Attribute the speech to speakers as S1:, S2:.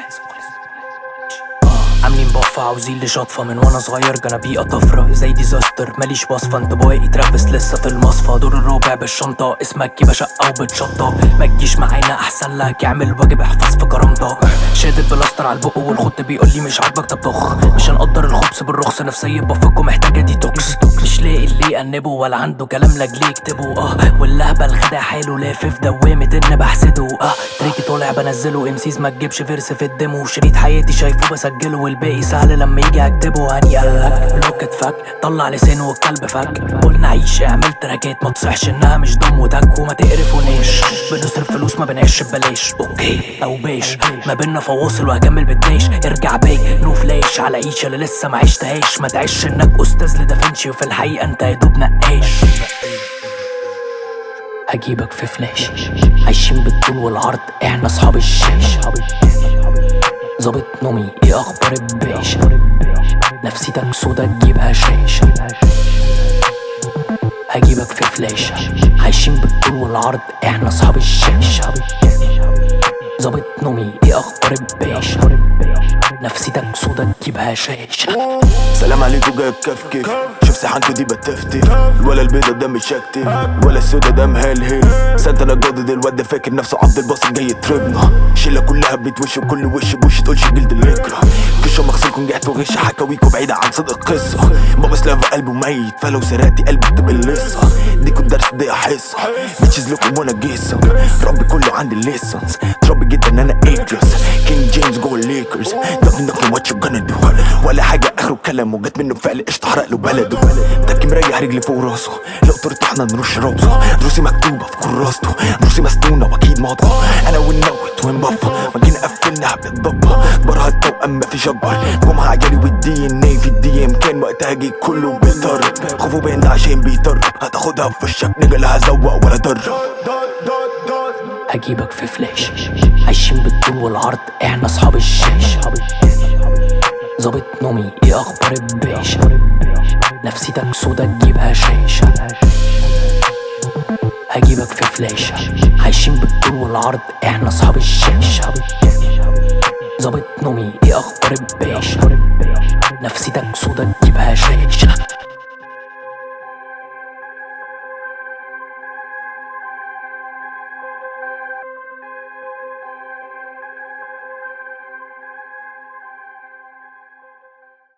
S1: Let's go. عاوزين لي شطفة من وأنا صغير جنابيقة طفرة زي ديزاستر ماليش وصفة انت بواقي ترافس لسه في المصفى. دور الرابع بالشنطة اسمك يبقى شقة وبتشطة ما تجيش معانا أحسن لك اعمل واجب احفظ في كرامتك. شادد بلاستر على البق والخط بيقول لي مش عاجبك طب طخ. مش هنقدر الخبز بالرخص نفسية بفكه محتاجة ديتوكس مش لاقي اللي يأنبه ولا عنده كلام لاجليه يكتبه. آه واللهبل خدع حاله لافف دوامة إن بحسده. آه تريكي طالع بنزله امسيز ما تجيبش فيرس في الديمو شريط حياتي شايفه بسجله والباقي سهل لما يجي أكتبه هني قالك بلوك اتفك طلع لسانه والكلب فك. قلنا عيش اعمل تراكات ما تصحش. انها مش دم وتك وما تقرفوناش بنصرف فلوس ما بنعيش ببلاش. أوكي أو باش ما بينا فواصل وهكمل بالداش ارجع باك نو فلاش على عيش اللي لسه ما عشتهاش. ما تعيش إنك أستاذ لدافنشي. وفي الحقيقة أنت يا دوب نقاش. هجيبك في فلاش. عايشين بالطول والعرض إحنا أصحاب الشاش. ظابط نومي. إيه أخبار الباشا نفسيتك سودا تجيبها شاش هجيبك في فلاشة عايشين بالطول والعرض إحنا اصحاب الشاش ظابط نومي. إيه أخبار الباشا نفسيتك سودا تجيبها شاش
S2: سلام عليكم جايب كف كيف شوف سيحانته دي بتفتف ولا البيضة ده مش اكتف ولا السودا ده مهلهل سنتنا جدد الواد ده فاكر نفسه عبد الباسط جاي يطربنا شلة كلها بتوش وكل وش بوش تقولش جلد النكرة كشة مغسلكم جعت وغش حكاويكوا بعيدة عن صدق القصة بابا سلافا قلبه ميت. فلو سرقتي قلبي لسه ديكوا الدرس دي حصة بتشيز لكم وأنا جيسم ربي كله عندي الليسنس تربي جدا أنا ايجلس كينج جيمس جوه الليكرز what you gonna do. ولا حاجة اخره كلام وجت منه فعل قشطة حرق له بلده. تكي مريح رجلي فوق راسه. لو طرت إحنا نرش راسه. دروسي مكتوبة في كراسته. دروسي مسنونة وأكيد ماضية أنا والنوت وين بفا ما جينا قفلنا بالضبة برها التوأم ما فيش اكبر جمعة عجلي والدي إن اي في الدي ام كان وقتها جه كله بيطرب. خوفه باين ده عشان بيطرب. هتاخدها في وشك. نجا لا هزوق ولا ضرب
S1: هجيبك في فلاش. عايشين بالطول والعرض. إحنا أصحاب الشاش. ظابط نومي. إيه أخبار الباشا؟ نفسيتك سودا تجيبها شاشة هجيبك في فلاشة عايشين بالطول والعرض إحنا اصحاب الشاشة ظابط نومي إيه أخبار الباشا؟ نفسيتك سودا تجيبها شاشة